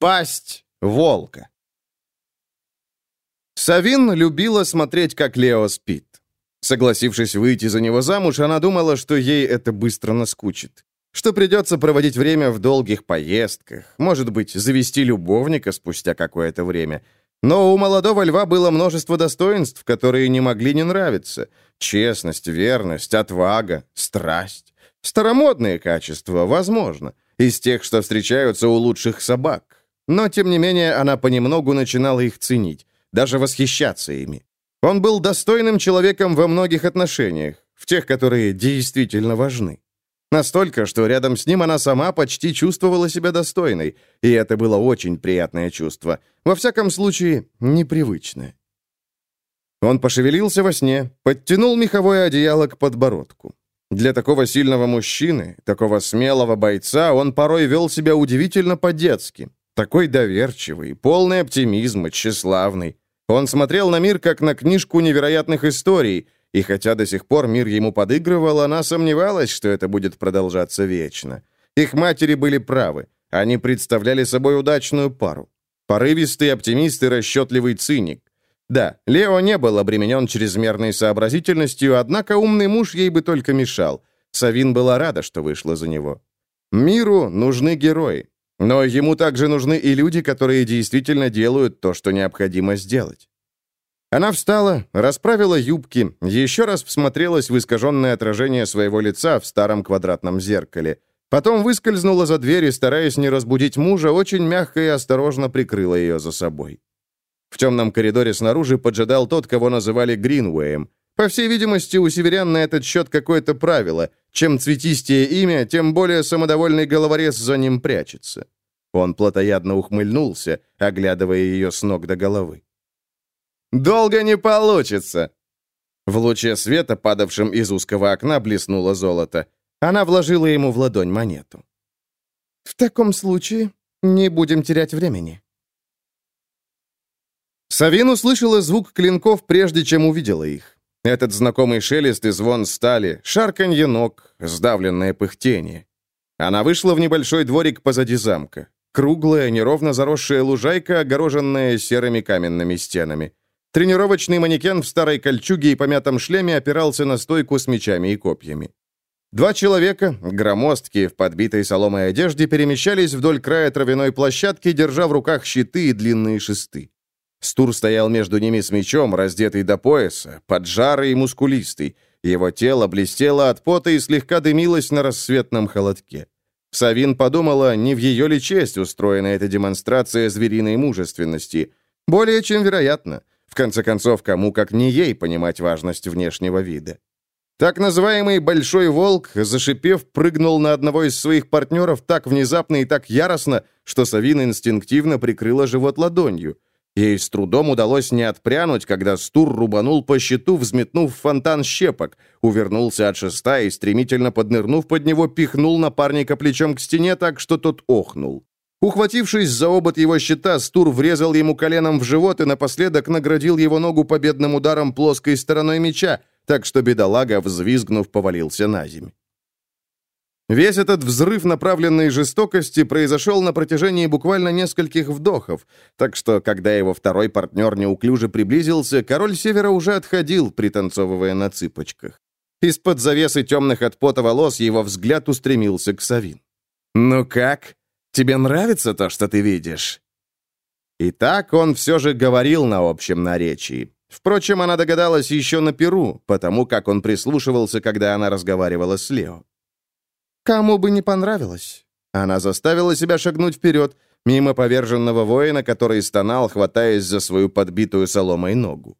Пасть волка. Савин любила смотреть, как Лео спит. Согласившись выйти за него замуж, она думала, что ей это быстро наскучит. Что придется проводить время в долгих поездках, может быть, завести любовника спустя какое-то время. Но у молодого льва было множество достоинств, которые не могли не нравиться. Честность, верность, отвага, страсть. Старомодные качества, возможно, из тех, что встречаются у лучших собак. Но, тем не менее, она понемногу начинала их ценить, даже восхищаться ими. Он был достойным человеком во многих отношениях, в тех, которые действительно важны. Настолько, что рядом с ним она сама почти чувствовала себя достойной, и это было очень приятное чувство, во всяком случае, непривычное. Он пошевелился во сне, подтянул меховое одеяло к подбородку. Для такого сильного мужчины, такого смелого бойца, он порой вел себя удивительно по-детски, такой доверчивый, полный оптимизма, тщеславный. Он смотрел на мир, как на книжку невероятных историй, и хотя до сих пор мир ему подыгрывал, она сомневалась, что это будет продолжаться вечно. Их матери были правы. Они представляли собой удачную пару. Порывистый оптимист и расчетливый циник. Да, Лео не был обременен чрезмерной сообразительностью, однако умный муж ей бы только мешал. Савин была рада, что вышла за него. Миру нужны герои. Но ему также нужны и люди, которые действительно делают то, что необходимо сделать. Она встала, расправила юбки, еще раз всмотрелась в искаженное отражение своего лица в старом квадратном зеркале. Потом выскользнула за дверь и, стараясь не разбудить мужа, очень мягко и осторожно прикрыла ее за собой. В темном коридоре снаружи поджидал тот, кого называли Гринуэем. По всей видимости, у северян на этот счет какое-то правило. Чем цветистее имя, тем более самодовольный головорез за ним прячется. Он плотоядно ухмыльнулся, оглядывая ее с ног до головы. «Долго не получится!» В луче света, падавшем из узкого окна, блеснуло золото. Она вложила ему в ладонь монету. «В таком случае не будем терять времени». Савин услышала звук клинков, прежде чем увидела их. Этот знакомый шелест и звон стали, шарканье ног, сдавленное пыхтение. Она вышла в небольшой дворик позади замка. Круглая, неровно заросшая лужайка, огороженная серыми каменными стенами. Тренировочный манекен в старой кольчуге и помятом шлеме опирался на стойку с мечами и копьями. Два человека, громоздкие в подбитой соломой одежде, перемещались вдоль края травяной площадки, держа в руках щиты и длинные шесты. Стур стоял между ними с мечом, раздетый до пояса, поджарый и мускулистый. Его тело блестело от пота и слегка дымилось на рассветном холодке. Савин подумала, не в ее ли честь устроена эта демонстрация звериной мужественности. Более чем вероятно. В конце концов, кому как не ей понимать важность внешнего вида. Так называемый «большой волк», зашипев, прыгнул на одного из своих партнеров так внезапно и так яростно, что Савин инстинктивно прикрыла живот ладонью. Ей с трудом удалось не отпрянуть, когда Стур рубанул по щиту, взметнув фонтан щепок, увернулся от шеста и, стремительно поднырнув под него, пихнул напарника плечом к стене так, что тот охнул. Ухватившись за обод его щита, Стур врезал ему коленом в живот и напоследок наградил его ногу победным ударом плоской стороной меча, так что бедолага, взвизгнув, повалился на землю. Весь этот взрыв направленной жестокости произошел на протяжении буквально нескольких вдохов, так что, когда его второй партнер неуклюже приблизился, король Севера уже отходил, пританцовывая на цыпочках. Из-под завесы темных от пота волос его взгляд устремился к Савин. «Ну как? Тебе нравится то, что ты видишь?» И так он все же говорил на общем наречии. Впрочем, она догадалась еще на Перу, потому как он прислушивался, когда она разговаривала с Лео. Кому бы не понравилось. Она заставила себя шагнуть вперед, мимо поверженного воина, который стонал, хватаясь за свою подбитую соломой ногу.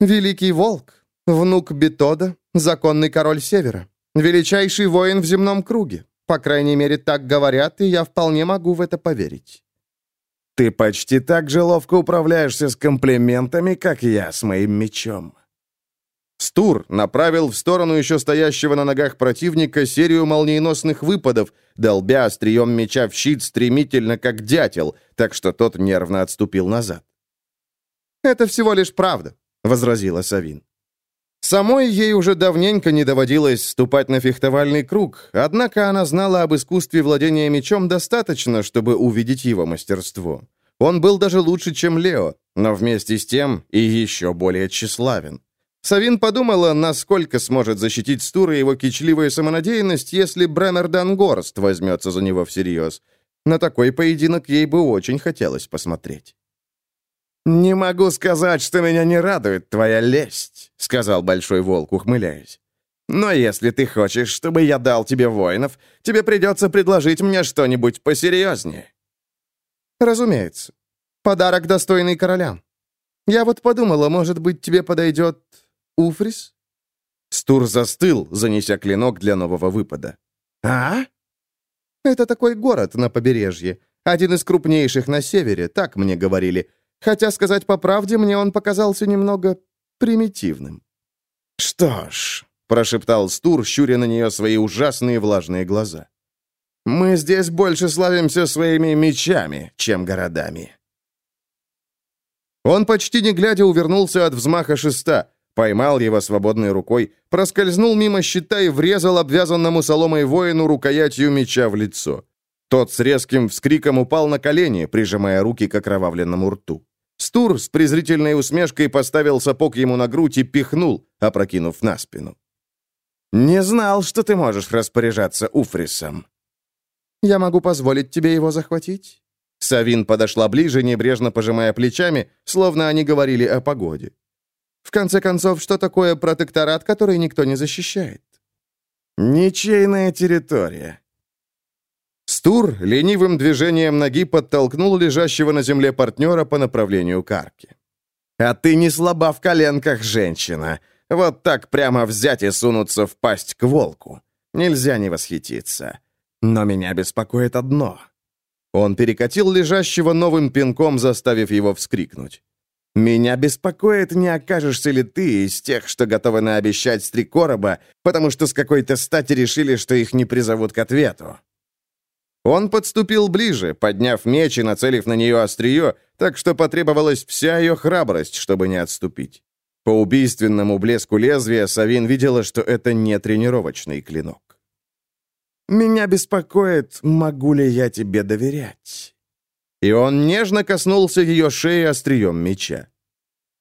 «Великий волк, внук Бетода, законный король Севера, величайший воин в земном круге. По крайней мере, так говорят, и я вполне могу в это поверить». «Ты почти так же ловко управляешься с комплиментами, как я с моим мечом», Стур направил в сторону еще стоящего на ногах противника серию молниеносных выпадов, долбя острием меча в щит стремительно, как дятел, так что тот нервно отступил назад. «Это всего лишь правда», — возразила Савин. Самой ей уже давненько не доводилось ступать на фехтовальный круг, однако она знала об искусстве владения мечом достаточно, чтобы увидеть его мастерство. Он был даже лучше, чем Лео, но вместе с тем и еще более тщеславен. Савин подумала, насколько сможет защитить Стура его кичливая самонадеянность, если Бреннер Дангорст возьмется за него всерьез. На такой поединок ей бы очень хотелось посмотреть. «Не могу сказать, что меня не радует твоя лесть», — сказал Большой Волк, ухмыляясь. «Но если ты хочешь, чтобы я дал тебе воинов, тебе придется предложить мне что-нибудь посерьезнее». «Разумеется. Подарок, достойный короля. Я вот подумала, может быть, тебе подойдет Уфрис?» Стур застыл, занеся клинок для нового выпада. «А?» «Это такой город на побережье, один из крупнейших на севере, так мне говорили. Хотя, сказать по правде, мне он показался немного примитивным». «Что ж», — прошептал Стур, щуря на нее свои ужасные влажные глаза. «Мы здесь больше славимся своими мечами, чем городами». Он почти не глядя увернулся от взмаха шеста, поймал его свободной рукой, проскользнул мимо щита и врезал обвязанному соломой воину рукоятью меча в лицо. Тот с резким вскриком упал на колени, прижимая руки к окровавленному рту. Стур с презрительной усмешкой поставил сапог ему на грудь и пихнул, опрокинув на спину. «Не знал, что ты можешь распоряжаться Уфрисом». «Я могу позволить тебе его захватить?» Савин подошла ближе, небрежно пожимая плечами, словно они говорили о погоде. «В конце концов, что такое протекторат, который никто не защищает?» «Ничейная территория», Стур ленивым движением ноги подтолкнул лежащего на земле партнера по направлению к арке. «А ты не слаба в коленках, женщина. Вот так прямо взять и сунуться в пасть к волку. Нельзя не восхититься. Но меня беспокоит одно». Он перекатил лежащего новым пинком, заставив его вскрикнуть. «Меня беспокоит, не окажешься ли ты из тех, что готовы наобещать три короба, потому что с какой-то стати решили, что их не призовут к ответу». Он подступил ближе, подняв меч и нацелив на нее острие, так что потребовалась вся ее храбрость, чтобы не отступить. По убийственному блеску лезвия Савин видела, что это не тренировочный клинок. «Меня беспокоит, могу ли я тебе доверять?» И он нежно коснулся ее шеи острием меча.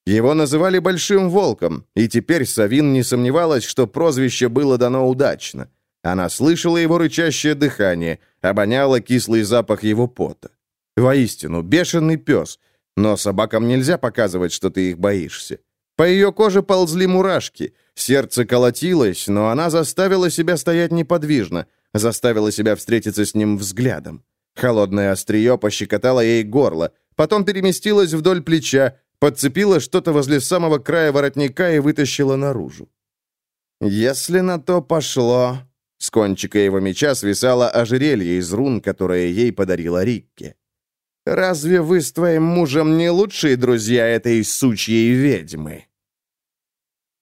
Его называли Большим Волком, и теперь Савин не сомневалась, что прозвище было дано удачно. Она слышала его рычащее дыхание, обоняла кислый запах его пота. Воистину, бешеный пес. Но собакам нельзя показывать, что ты их боишься. По ее коже ползли мурашки. Сердце колотилось, но она заставила себя стоять неподвижно, заставила себя встретиться с ним взглядом. Холодное острие пощекотало ей горло, потом переместилось вдоль плеча, подцепила что-то возле самого края воротника и вытащила наружу. «Если на то пошло», с кончика его меча свисало ожерелье из рун, которое ей подарила Рикке. «Разве вы с твоим мужем не лучшие друзья этой сучьей ведьмы?»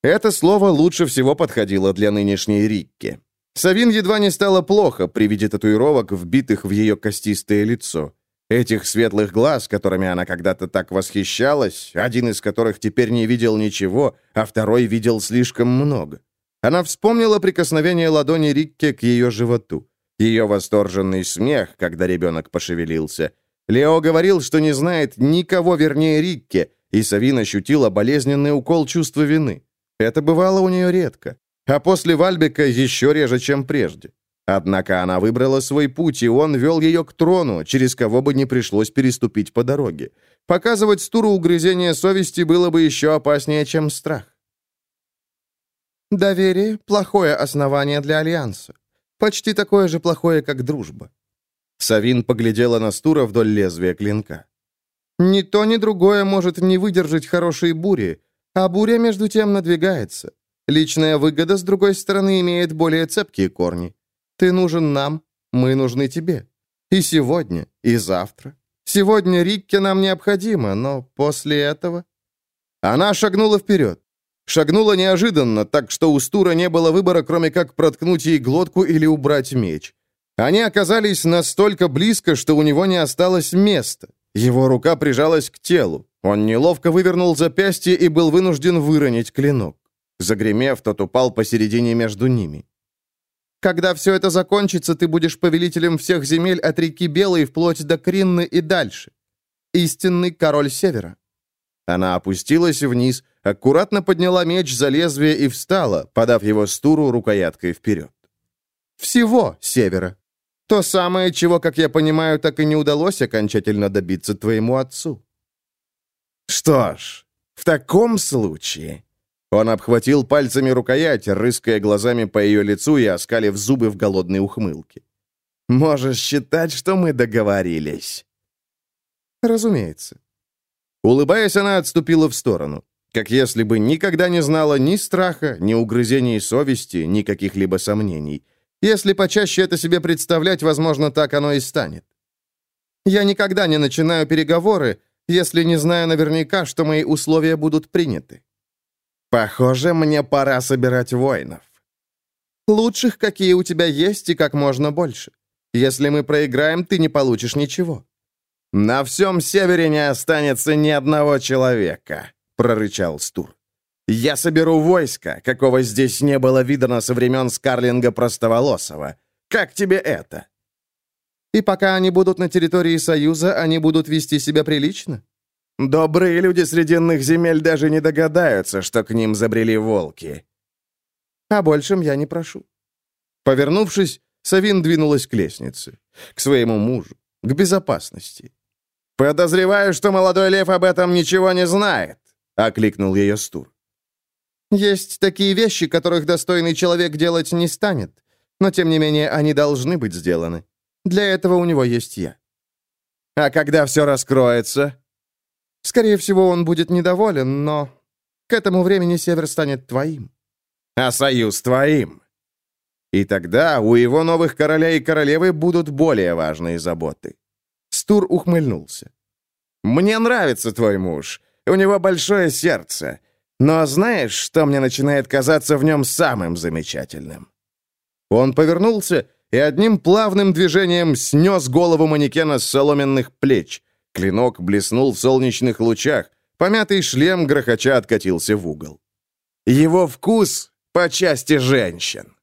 Это слово лучше всего подходило для нынешней Рикки. Савин едва не стало плохо при виде татуировок, вбитых в ее костистое лицо. Этих светлых глаз, которыми она когда-то так восхищалась, один из которых теперь не видел ничего, а второй видел слишком много. Она вспомнила прикосновение ладони Рикке к ее животу. Ее восторженный смех, когда ребенок пошевелился. Лео говорил, что не знает никого вернее Рикке, и Савин ощутила болезненный укол чувства вины. Это бывало у нее редко. А после Вальбека еще реже, чем прежде. Однако она выбрала свой путь, и он вел ее к трону, через кого бы не пришлось переступить по дороге. Показывать Стуру угрызение совести было бы еще опаснее, чем страх. Доверие — плохое основание для альянса. Почти такое же плохое, как дружба. Савин поглядела на Стура вдоль лезвия клинка. Ни то, ни другое может не выдержать хорошей бури, а буря, между тем, надвигается. Личная выгода, с другой стороны, имеет более цепкие корни. Ты нужен нам, мы нужны тебе. И сегодня, и завтра. Сегодня Рикке нам необходимо, но после этого... Она шагнула вперед. Шагнула неожиданно, так что у Стура не было выбора, кроме как проткнуть ей глотку или убрать меч. Они оказались настолько близко, что у него не осталось места. Его рука прижалась к телу. Он неловко вывернул запястье и был вынужден выронить клинок. Загремев, тот упал посередине между ними. «Когда все это закончится, ты будешь повелителем всех земель от реки Белой вплоть до Кринны и дальше. Истинный король Севера». Она опустилась вниз, аккуратно подняла меч за лезвие и встала, подав его стуру рукояткой вперед. «Всего Севера. То самое, чего, как я понимаю, так и не удалось окончательно добиться твоему отцу». «Что ж, в таком случае...» Он обхватил пальцами рукоять, рыская глазами по ее лицу и оскалив зубы в голодной ухмылке. «Можешь считать, что мы договорились». «Разумеется». Улыбаясь, она отступила в сторону, как если бы никогда не знала ни страха, ни угрызений совести, ни каких-либо сомнений. Если почаще это себе представлять, возможно, так оно и станет. «Я никогда не начинаю переговоры, если не знаю наверняка, что мои условия будут приняты». «Похоже, мне пора собирать воинов». «Лучших, какие у тебя есть, и как можно больше. Если мы проиграем, ты не получишь ничего». «На всем севере не останется ни одного человека», — прорычал Стур. «Я соберу войско, какого здесь не было видано со времен Скарлинга Простоволосого. Как тебе это?» «И пока они будут на территории Союза, они будут вести себя прилично?» Добрые люди срединных земель даже не догадаются, что к ним забрели волки. О большем я не прошу. Повернувшись, Савин двинулась к лестнице, к своему мужу, к безопасности. «Подозреваю, что молодой лев об этом ничего не знает», — окликнул ее Стур. «Есть такие вещи, которых достойный человек делать не станет, но, тем не менее, они должны быть сделаны. Для этого у него есть я». «А когда все раскроется?» Скорее всего, он будет недоволен, но к этому времени Север станет твоим. А Союз твоим. И тогда у его новых короля и королевы будут более важные заботы. Стур ухмыльнулся. «Мне нравится твой муж. У него большое сердце. Но знаешь, что мне начинает казаться в нем самым замечательным?» Он повернулся и одним плавным движением снес голову манекена с соломенных плеч, Клинок блеснул в солнечных лучах, помятый шлем грохоча откатился в угол. Его вкус по части женщин.